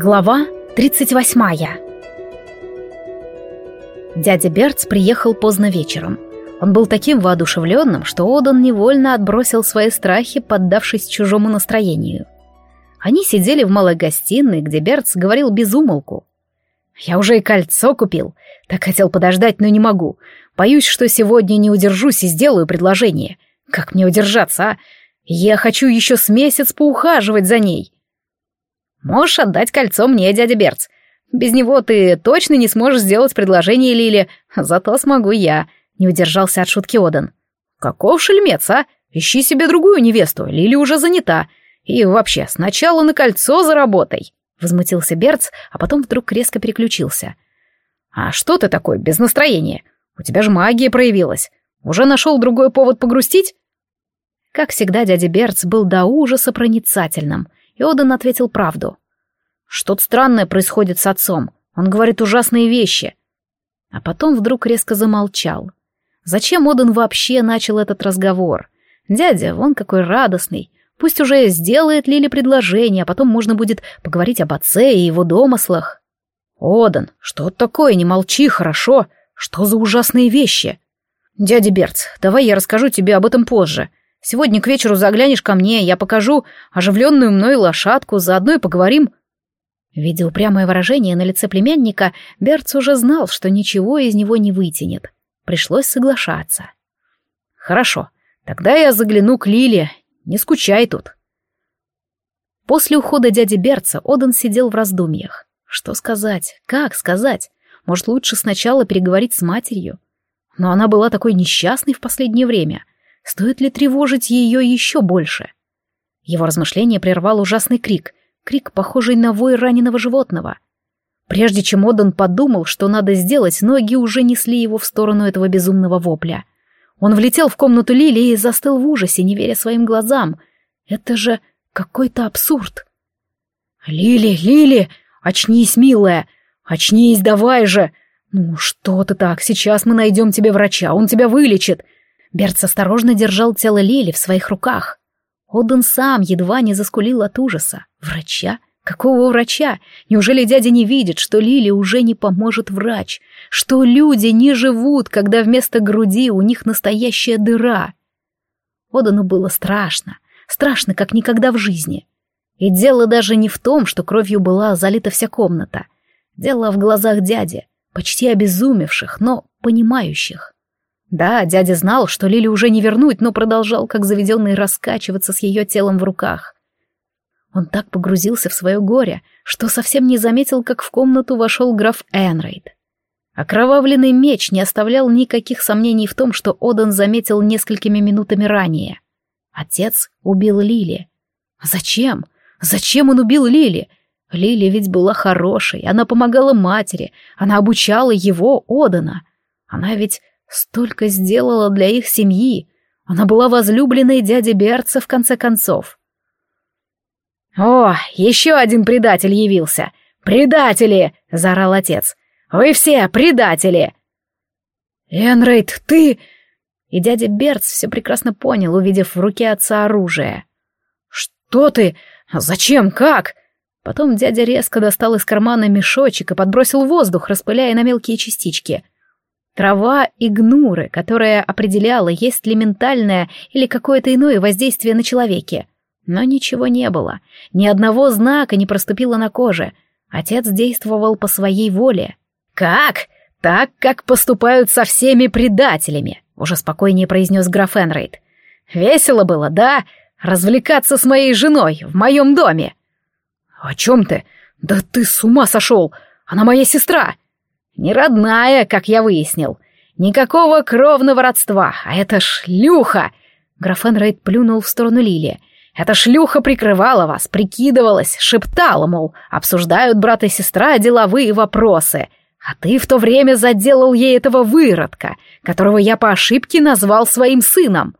Глава 38 Дядя Берц приехал поздно вечером. Он был таким воодушевленным, что Одан невольно отбросил свои страхи, поддавшись чужому настроению. Они сидели в малой гостиной, где Берц говорил без умолку. «Я уже и кольцо купил. Так хотел подождать, но не могу. Боюсь, что сегодня не удержусь и сделаю предложение. Как мне удержаться, а? Я хочу еще с месяц поухаживать за ней». Можешь отдать кольцо мне, дядя Берц. Без него ты точно не сможешь сделать предложение Лиле, зато смогу я», — не удержался от шутки Одан. «Каков шельмец, а? Ищи себе другую невесту, Лили уже занята. И вообще, сначала на кольцо заработай», — возмутился Берц, а потом вдруг резко переключился. «А что ты такой, без настроения? У тебя же магия проявилась. Уже нашел другой повод погрустить?» Как всегда, дядя Берц был до ужаса проницательным — и Одан ответил правду. Что-то странное происходит с отцом. Он говорит ужасные вещи. А потом вдруг резко замолчал. Зачем Одан вообще начал этот разговор? Дядя, вон какой радостный. Пусть уже сделает Лили предложение, а потом можно будет поговорить об отце и его домыслах. Одан, что такое, не молчи, хорошо? Что за ужасные вещи? Дядя Берц, давай я расскажу тебе об этом позже. Сегодня к вечеру заглянешь ко мне, я покажу оживленную мной лошадку, заодно и поговорим». Видя упрямое выражение на лице племянника, Берц уже знал, что ничего из него не вытянет. Пришлось соглашаться. «Хорошо, тогда я загляну к Лиле, не скучай тут». После ухода дяди Берца Одан сидел в раздумьях. Что сказать? Как сказать? Может, лучше сначала переговорить с матерью? Но она была такой несчастной в последнее время. Стоит ли тревожить ее еще больше? Его размышление прервал ужасный крик, крик, похожий на вой раненого животного. Прежде чем Одан подумал, что надо сделать, ноги уже несли его в сторону этого безумного вопля. Он влетел в комнату Лили и застыл в ужасе, не веря своим глазам. Это же какой-то абсурд. «Лили, Лили, очнись, милая! Очнись, давай же! Ну что ты так, сейчас мы найдем тебе врача, он тебя вылечит!» Берц осторожно держал тело Лили в своих руках. Оден сам едва не заскулил от ужаса. Врача? Какого врача? Неужели дядя не видит, что Лили уже не поможет врач? Что люди не живут, когда вместо груди у них настоящая дыра? Одану было страшно. Страшно, как никогда в жизни. И дело даже не в том, что кровью была залита вся комната. Дело в глазах дяди, почти обезумевших, но понимающих. Да, дядя знал, что Лили уже не вернуть, но продолжал, как заведенный, раскачиваться с ее телом в руках. Он так погрузился в свое горе, что совсем не заметил, как в комнату вошел граф Энрейд. Окровавленный меч не оставлял никаких сомнений в том, что Одан заметил несколькими минутами ранее. Отец убил Лили. Зачем? Зачем он убил Лили? Лили ведь была хорошей, она помогала матери, она обучала его, Одана. Она ведь Столько сделала для их семьи. Она была возлюбленной дяди Берца в конце концов. «О, еще один предатель явился! Предатели!» — заорал отец. «Вы все предатели!» «Энрейд, ты...» И дядя Берц все прекрасно понял, увидев в руке отца оружие. «Что ты? Зачем? Как?» Потом дядя резко достал из кармана мешочек и подбросил воздух, распыляя на мелкие частички — Трава игнуры, которая определяла, есть ли ментальное или какое-то иное воздействие на человеке. Но ничего не было. Ни одного знака не проступило на коже. Отец действовал по своей воле. «Как? Так, как поступают со всеми предателями», — уже спокойнее произнес граф Энрейд. «Весело было, да? Развлекаться с моей женой в моем доме». «О чем ты? Да ты с ума сошел! Она моя сестра!» Не родная, как я выяснил. Никакого кровного родства, а это шлюха!» Граф Энрейд плюнул в сторону Лили. «Эта шлюха прикрывала вас, прикидывалась, шептала, мол, обсуждают брат и сестра деловые вопросы. А ты в то время заделал ей этого выродка, которого я по ошибке назвал своим сыном».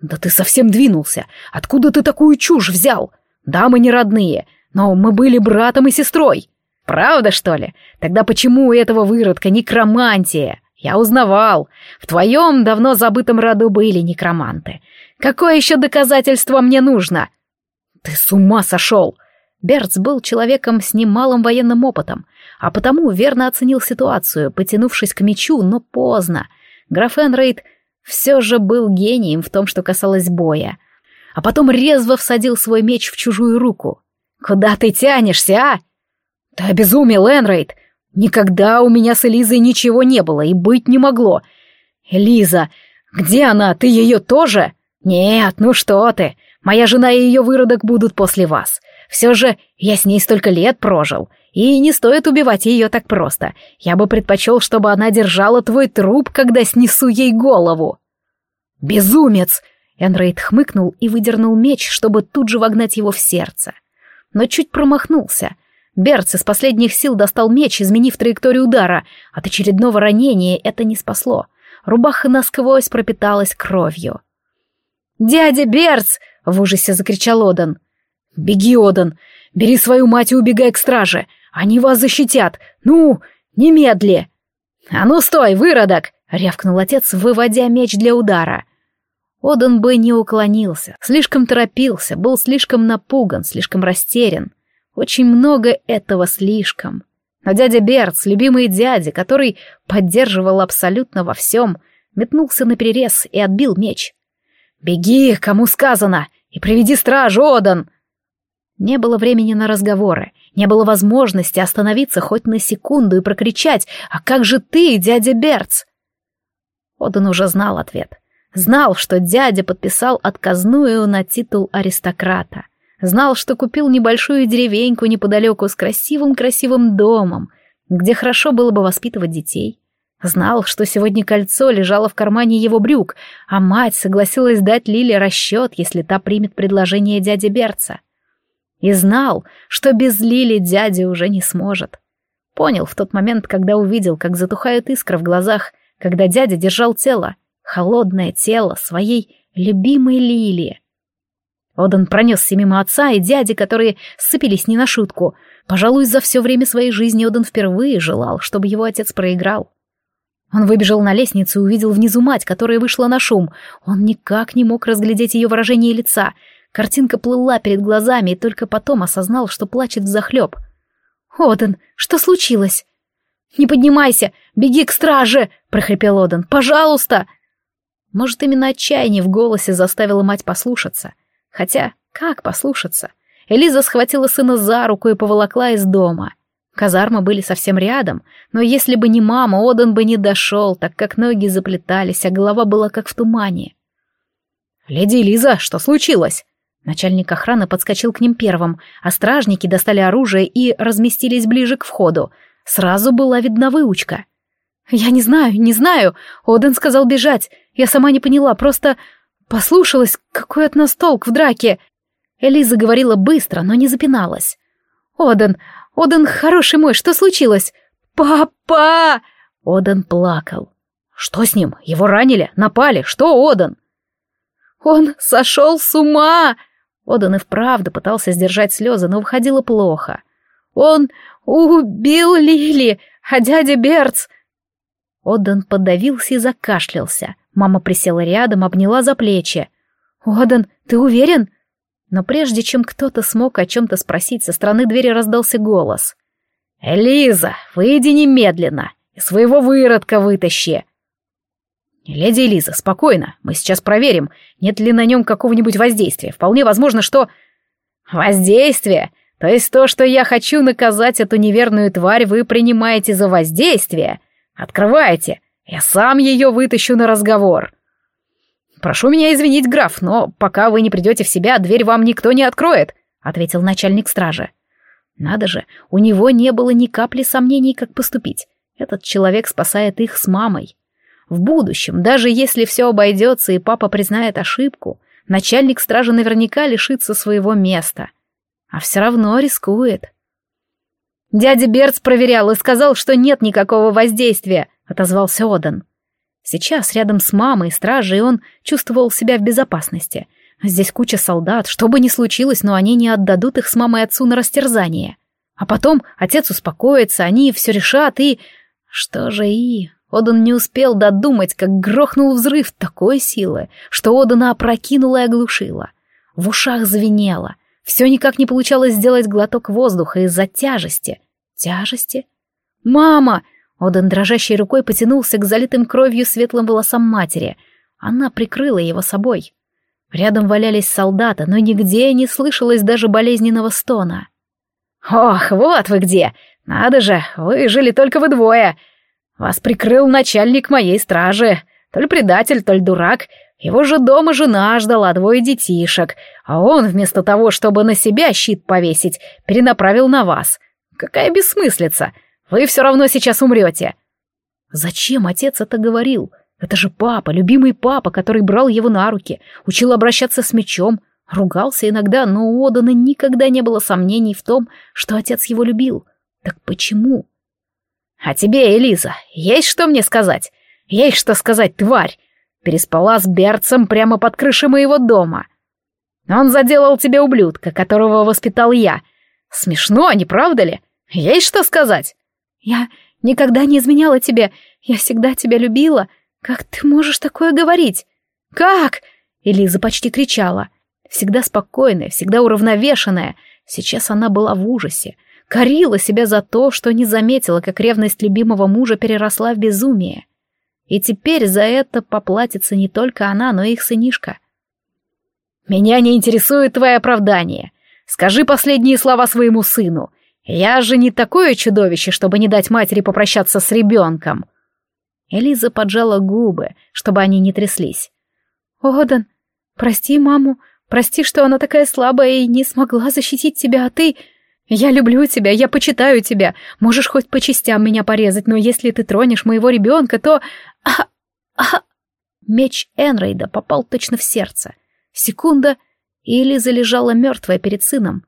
«Да ты совсем двинулся! Откуда ты такую чушь взял? Да, мы не родные, но мы были братом и сестрой!» «Правда, что ли? Тогда почему у этого выродка некромантия? Я узнавал. В твоем давно забытом роду были некроманты. Какое еще доказательство мне нужно?» «Ты с ума сошел!» Берц был человеком с немалым военным опытом, а потому верно оценил ситуацию, потянувшись к мечу, но поздно. Граф Энрейд все же был гением в том, что касалось боя. А потом резво всадил свой меч в чужую руку. «Куда ты тянешься, а?» «Ты обезумел, Энрейд! Никогда у меня с Элизой ничего не было и быть не могло. Элиза, где она? Ты ее тоже?» «Нет, ну что ты! Моя жена и ее выродок будут после вас. Все же я с ней столько лет прожил, и не стоит убивать ее так просто. Я бы предпочел, чтобы она держала твой труп, когда снесу ей голову». «Безумец!» Энрейд хмыкнул и выдернул меч, чтобы тут же вогнать его в сердце. Но чуть промахнулся. Берц из последних сил достал меч, изменив траекторию удара. От очередного ранения это не спасло. Рубаха насквозь пропиталась кровью. «Дядя Берц!» — в ужасе закричал Одан. «Беги, Одан! Бери свою мать и убегай к страже! Они вас защитят! Ну, немедли!» «А ну стой, выродок!» — рявкнул отец, выводя меч для удара. Одан бы не уклонился, слишком торопился, был слишком напуган, слишком растерян. Очень много этого слишком. Но дядя Берц, любимый дядя, который поддерживал абсолютно во всем, метнулся на перерез и отбил меч. «Беги, кому сказано, и приведи стражу, Одан!» Не было времени на разговоры, не было возможности остановиться хоть на секунду и прокричать «А как же ты, дядя Берц?» Одан уже знал ответ. Знал, что дядя подписал отказную на титул аристократа. Знал, что купил небольшую деревеньку неподалеку с красивым-красивым домом, где хорошо было бы воспитывать детей. Знал, что сегодня кольцо лежало в кармане его брюк, а мать согласилась дать Лиле расчет, если та примет предложение дяди Берца. И знал, что без Лили дядя уже не сможет. Понял в тот момент, когда увидел, как затухают искры в глазах, когда дядя держал тело, холодное тело своей любимой Лили. Одан пронесся мимо отца и дяди, которые сцепились не на шутку. Пожалуй, за все время своей жизни Одан впервые желал, чтобы его отец проиграл. Он выбежал на лестницу и увидел внизу мать, которая вышла на шум. Он никак не мог разглядеть ее выражение лица. Картинка плыла перед глазами, и только потом осознал, что плачет взахлеб. «Оден, что случилось?» «Не поднимайся! Беги к страже!» — прохрипел Оден. «Пожалуйста!» Может, именно отчаяние в голосе заставило мать послушаться. Хотя, как послушаться? Элиза схватила сына за руку и поволокла из дома. Казармы были совсем рядом, но если бы не мама, Одан бы не дошел, так как ноги заплетались, а голова была как в тумане. «Леди Лиза, что случилось?» Начальник охраны подскочил к ним первым, а стражники достали оружие и разместились ближе к входу. Сразу была видна выучка. «Я не знаю, не знаю. Оден сказал бежать. Я сама не поняла, просто послушалась, какой от нас толк в драке». Элиза говорила быстро, но не запиналась. «Оден, Оден, хороший мой, что случилось? Папа!» Оден плакал. «Что с ним? Его ранили? Напали? Что, Оден?» «Он сошел с ума!» Оден и вправду пытался сдержать слезы, но выходило плохо. «Он убил Лили, а дядя Берц...» Оден подавился и закашлялся. Мама присела рядом, обняла за плечи. «Оден, ты уверен?» Но прежде чем кто-то смог о чем-то спросить, со стороны двери раздался голос. «Элиза, выйди немедленно и своего выродка вытащи!» «Леди Элиза, спокойно, мы сейчас проверим, нет ли на нем какого-нибудь воздействия. Вполне возможно, что...» «Воздействие? То есть то, что я хочу наказать эту неверную тварь, вы принимаете за воздействие? Открывайте, я сам ее вытащу на разговор!» «Прошу меня извинить, граф, но пока вы не придете в себя, дверь вам никто не откроет», — ответил начальник стражи. Надо же, у него не было ни капли сомнений, как поступить. Этот человек спасает их с мамой. В будущем, даже если все обойдется и папа признает ошибку, начальник стражи наверняка лишится своего места. А все равно рискует. «Дядя Берц проверял и сказал, что нет никакого воздействия», — отозвался Одан. Сейчас рядом с мамой и стражей он чувствовал себя в безопасности. Здесь куча солдат, что бы ни случилось, но они не отдадут их с мамой отцу на растерзание. А потом отец успокоится, они все решат и... Что же и... Одан не успел додумать, как грохнул взрыв такой силы, что Одана опрокинула и оглушила. В ушах звенело. Все никак не получалось сделать глоток воздуха из-за тяжести. Тяжести? «Мама!» Оден дрожащей рукой потянулся к залитым кровью светлым волосам матери. Она прикрыла его собой. Рядом валялись солдаты, но нигде не слышалось даже болезненного стона. «Ох, вот вы где! Надо же, вы жили только вы двое! Вас прикрыл начальник моей стражи, то ли предатель, то ли дурак. Его же дома жена ждала двое детишек, а он вместо того, чтобы на себя щит повесить, перенаправил на вас. Какая бессмыслица! Вы все равно сейчас умрете!» Зачем отец это говорил? Это же папа, любимый папа, который брал его на руки, учил обращаться с мечом, ругался иногда, но у Одана никогда не было сомнений в том, что отец его любил. Так почему? «А тебе, Элиза, есть что мне сказать? Есть что сказать, тварь? Переспала с Берцем прямо под крышей моего дома. Он заделал тебе ублюдка, которого воспитал я. Смешно, не правда ли? Есть что сказать?» «Я никогда не изменяла тебе. Я всегда тебя любила. Как ты можешь такое говорить?» «Как?» Элиза почти кричала. Всегда спокойная, всегда уравновешенная. Сейчас она была в ужасе. Корила себя за то, что не заметила, как ревность любимого мужа переросла в безумие. И теперь за это поплатится не только она, но и их сынишка. «Меня не интересует твое оправдание. Скажи последние слова своему сыну. Я же не такое чудовище, чтобы не дать матери попрощаться с ребенком». Элиза поджала губы, чтобы они не тряслись. «Одан, прости маму, прости, что она такая слабая и не смогла защитить тебя, а ты...» «Я люблю тебя, я почитаю тебя. Можешь хоть по частям меня порезать, но если ты тронешь моего ребенка, то... А, а... Меч Энрейда попал точно в сердце. Секунда, и Элиза лежала мертвая перед сыном.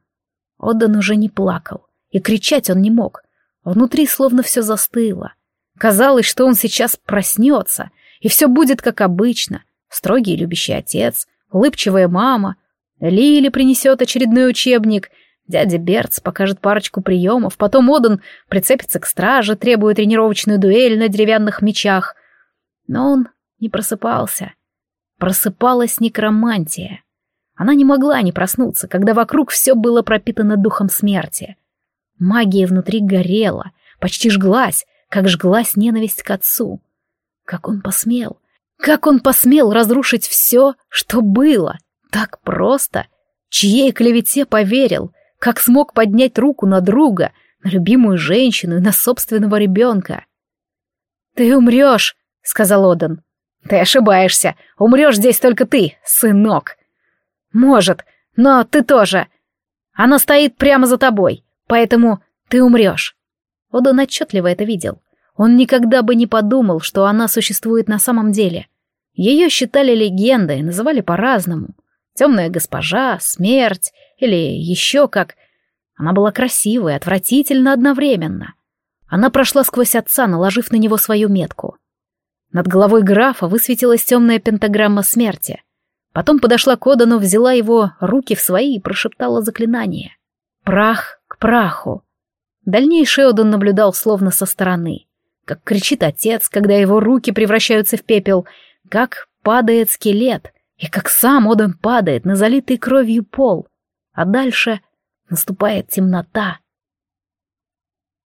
Одан уже не плакал, и кричать он не мог. Внутри словно все застыло. Казалось, что он сейчас проснется, и все будет как обычно. Строгий и любящий отец, улыбчивая мама. Лили принесет очередной учебник. Дядя Берц покажет парочку приемов, потом Одан прицепится к страже, требуя тренировочную дуэль на деревянных мечах — но он не просыпался. Просыпалась некромантия. Она не могла не проснуться, когда вокруг все было пропитано духом смерти. Магия внутри горела, почти жглась, как жглась ненависть к отцу. Как он посмел? Как он посмел разрушить все, что было? Так просто? Чьей клевете поверил? Как смог поднять руку на друга, на любимую женщину и на собственного ребенка? «Ты умрешь!» — сказал Одан. «Ты ошибаешься. Умрешь здесь только ты, сынок». «Может, но ты тоже. Она стоит прямо за тобой, поэтому ты умрешь». Одан отчетливо это видел. Он никогда бы не подумал, что она существует на самом деле. Ее считали легендой, называли по-разному. Темная госпожа, смерть или еще как. Она была красивой, отвратительно одновременно. Она прошла сквозь отца, наложив на него свою метку. Над головой графа высветилась темная пентаграмма смерти. Потом подошла к Одану, взяла его руки в свои и прошептала заклинание. «Прах праху». Дальнейший Одан наблюдал словно со стороны. Как кричит отец, когда его руки превращаются в пепел, как падает скелет, и как сам Одан падает на залитый кровью пол. А дальше наступает темнота.